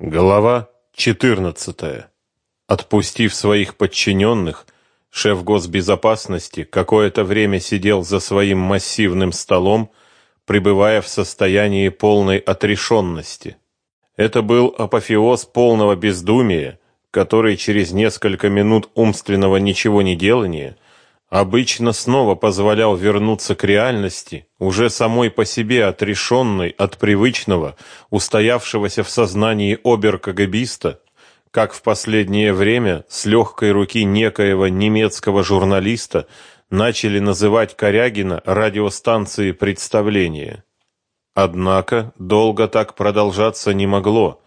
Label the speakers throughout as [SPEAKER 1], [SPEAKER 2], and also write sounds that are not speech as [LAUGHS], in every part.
[SPEAKER 1] Глава 14. Отпустив своих подчиненных, шеф госбезопасности какое-то время сидел за своим массивным столом, пребывая в состоянии полной отрешенности. Это был апофеоз полного бездумия, который через несколько минут умственного ничего не делания – обычно снова позволял вернуться к реальности, уже самой по себе отрешенной от привычного, устоявшегося в сознании обер-кагабиста, как в последнее время с легкой руки некоего немецкого журналиста начали называть Корягина радиостанцией представления. Однако долго так продолжаться не могло.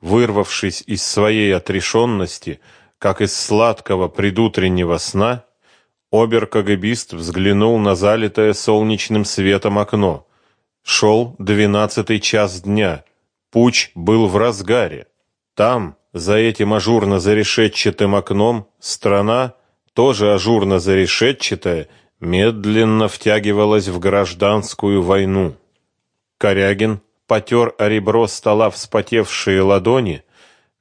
[SPEAKER 1] Вырвавшись из своей отрешенности, как из сладкого предутреннего сна, Обер-КГБист взглянул на залитое солнечным светом окно. Шел двенадцатый час дня. Путь был в разгаре. Там, за этим ажурно-зарешетчатым окном, страна, тоже ажурно-зарешетчатая, медленно втягивалась в гражданскую войну. Корягин потер о ребро стола вспотевшие ладони,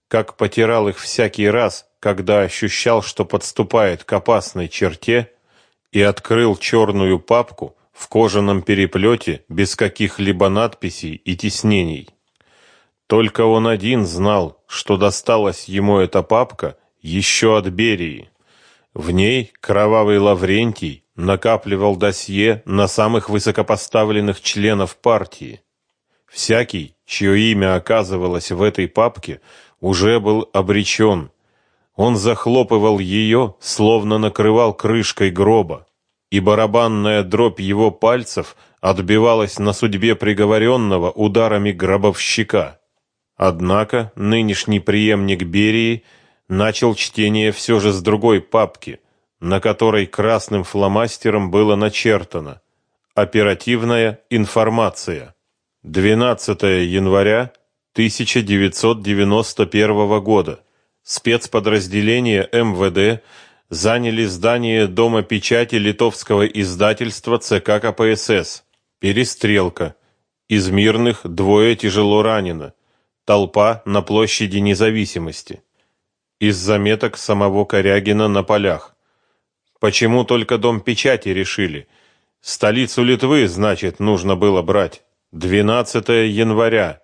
[SPEAKER 1] как потирал их всякий раз, когда ощущал, что подступает к опасной черте, и открыл черную папку в кожаном переплете без каких-либо надписей и тиснений. Только он один знал, что досталась ему эта папка еще от Берии. В ней кровавый Лаврентий накапливал досье на самых высокопоставленных членов партии. Всякий, чье имя оказывалось в этой папке, уже был обречен, он захлопывал ее, словно накрывал крышкой гроба, и барабанная дробь его пальцев отбивалась на судьбе приговоренного ударами гробовщика. Однако нынешний преемник Берии начал чтение все же с другой папки, на которой красным фломастером было начертано «Оперативная информация». 12 января 1991 года спецподразделения МВД заняли здание Дома печати литовского издательства ЦК КПСС. Перестрелка. Из мирных двое тяжело ранено. Толпа на площади Независимости. Из заметок самого Корягина на полях. Почему только Дом печати решили? Столицу Литвы, значит, нужно было брать. 12 января.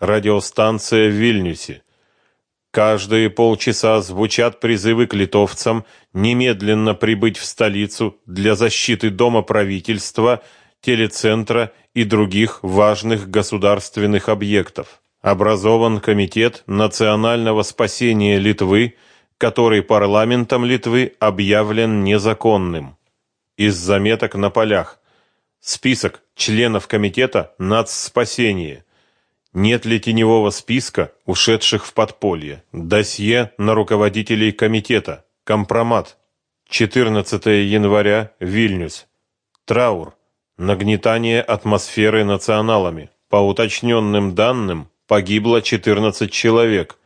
[SPEAKER 1] Радиостанция в Вильнюсе. Каждые полчаса звучат призывы к литовцам немедленно прибыть в столицу для защиты дома правительства, телецентра и других важных государственных объектов. Образован комитет национального спасения Литвы, который парламентом Литвы объявлен незаконным. Из заметок на полях. Список членов комитета нацспасения. Нет ли теневого списка ушедших в подполье? Досье на руководителей комитета. Компромат. 14 января. Вильнюс. Траур. Нагнетание атмосферы националами. По уточненным данным, погибло 14 человек.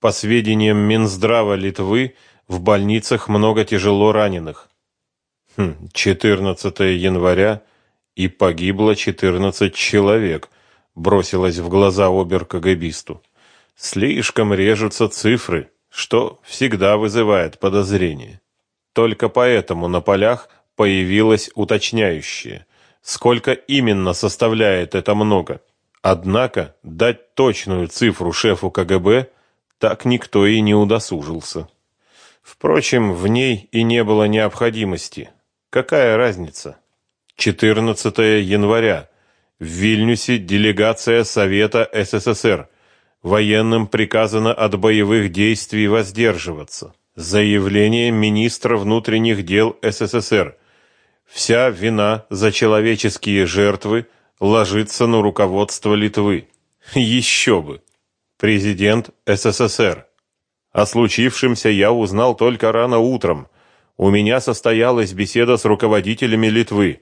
[SPEAKER 1] По сведениям Минздрава Литвы, в больницах много тяжело раненых. Хм, 14 января и погибло 14 человек бросилось в глаза обер-кагабисту. Слишком режутся цифры, что всегда вызывает подозрение. Только поэтому на полях появилось уточняющее, сколько именно составляет это много. Однако дать точную цифру шефу КГБ так никто и не удосужился. Впрочем, в ней и не было необходимости. Какая разница? 14 января в Вильнюсе делегация Совета СССР. Военным приказано от боевых действий воздерживаться. Заявление министра внутренних дел СССР. Вся вина за человеческие жертвы ложится на руководство Литвы. Еще бы. Президент СССР. О случившемся я узнал только рано утром. У меня состоялась беседа с руководителями Литвы.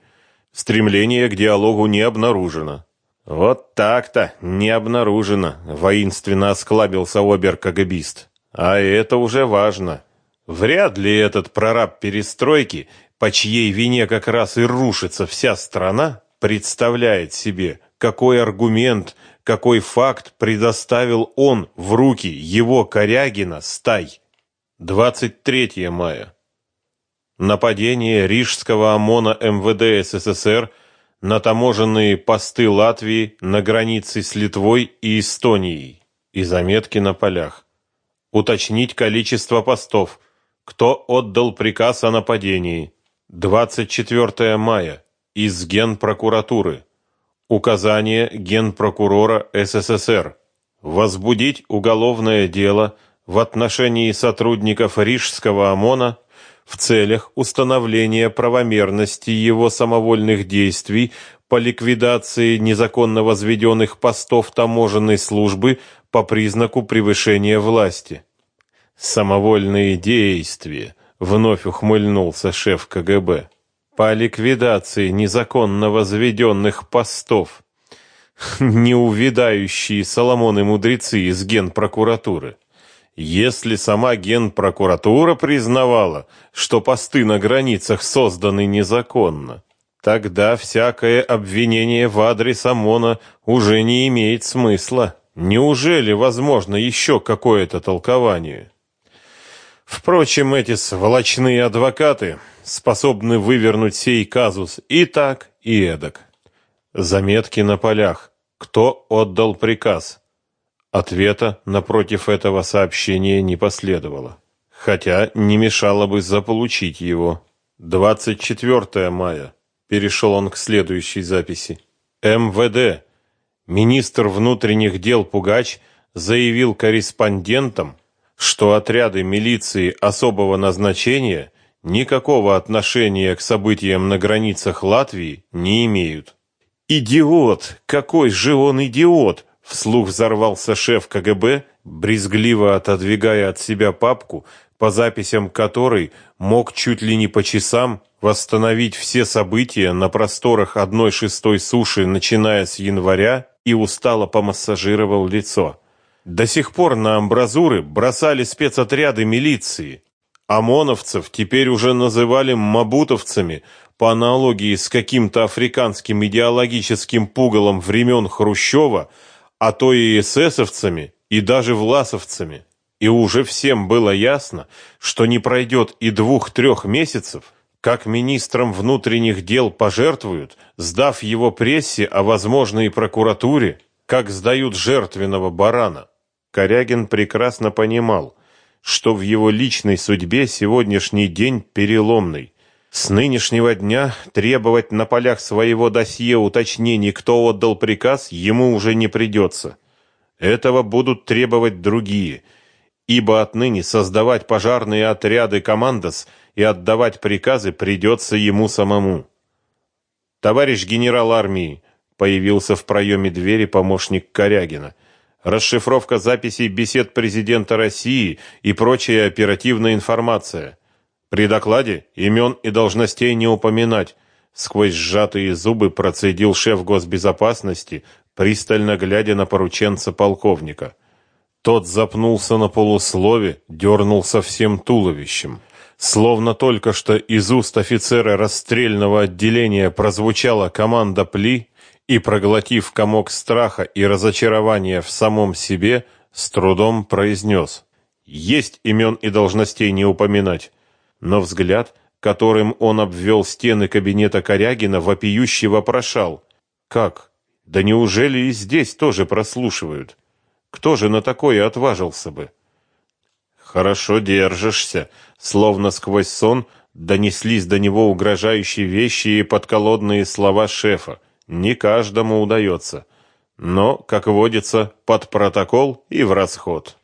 [SPEAKER 1] Стремление к диалогу не обнаружено. Вот так-то, не обнаружено, воинственно осклабился обер-кагабист. А это уже важно. Вряд ли этот прораб перестройки, по чьей вине как раз и рушится вся страна, представляет себе, какой аргумент, какой факт предоставил он в руки его Корягина Стай. 23 мая. Нападение рижского ОМОНа МВД СССР на таможенные посты Латвии на границе с Литвой и Эстонией. И заметки на полях. Уточнить количество постов. Кто отдал приказ о нападении? 24 мая. Из Генпрокуратуры. Указание Генпрокурора СССР. Возбудить уголовное дело в отношении сотрудников Рижского ОМОНа в целях установления правомерности его самовольных действий по ликвидации незаконно возведенных постов таможенной службы по признаку превышения власти. Самовольные действия, вновь ухмыльнулся шеф КГБ. По ликвидации незаконно возведенных постов. [LAUGHS] Неувидающие Соломоны мудрецы из генпрокуратуры. Если сама генпрокуратура признавала, что посты на границах созданы незаконно, тогда всякое обвинение в адрес ОМОНа уже не имеет смысла. Неужели возможно еще какое-то толкование? Впрочем, эти сволочные адвокаты способны вывернуть сей казус и так, и эдак. Заметки на полях. Кто отдал приказ? Ответа напротив этого сообщения не последовало, хотя не мешало бы заполучить его. 24 мая. Перешел он к следующей записи. МВД. Министр внутренних дел Пугач заявил корреспондентам, что отряды милиции особого назначения никакого отношения к событиям на границах Латвии не имеют. Идиот, какой же он идиот, Вслух взорвался шеф КГБ, брезгливо отодвигая от себя папку, по записям которой мог чуть ли не по часам восстановить все события на просторах одной шестой суши, начиная с января, и устало помассажировал лицо. До сих пор на амбразуры бросали спецотряды милиции. ОМОНовцев теперь уже называли мабутовцами, по аналогии с каким-то африканским идеологическим пугалом времен Хрущева – а то и эсэсовцами, и даже власовцами. И уже всем было ясно, что не пройдет и двух-трех месяцев, как министром внутренних дел пожертвуют, сдав его прессе, а возможно и прокуратуре, как сдают жертвенного барана. Корягин прекрасно понимал, что в его личной судьбе сегодняшний день переломный. С нынешнего дня требовать на полях своего досье уточнений, кто отдал приказ, ему уже не придется. Этого будут требовать другие, ибо отныне создавать пожарные отряды командос и отдавать приказы придется ему самому. Товарищ генерал армии, появился в проеме двери помощник Корягина. Расшифровка записей бесед президента России и прочая оперативная информация. При докладе имен и должностей не упоминать. Сквозь сжатые зубы процедил шеф госбезопасности, пристально глядя на порученца полковника. Тот запнулся на полуслове, дернулся всем туловищем. Словно только что из уст офицера расстрельного отделения прозвучала команда «Пли», и, проглотив комок страха и разочарования в самом себе, с трудом произнес «Есть имен и должностей не упоминать» но взгляд, которым он обвел стены кабинета Корягина, вопиюще вопрошал. «Как? Да неужели и здесь тоже прослушивают? Кто же на такое отважился бы?» «Хорошо держишься», словно сквозь сон донеслись до него угрожающие вещи и подколодные слова шефа. Не каждому удается. Но, как водится, под протокол и в расход.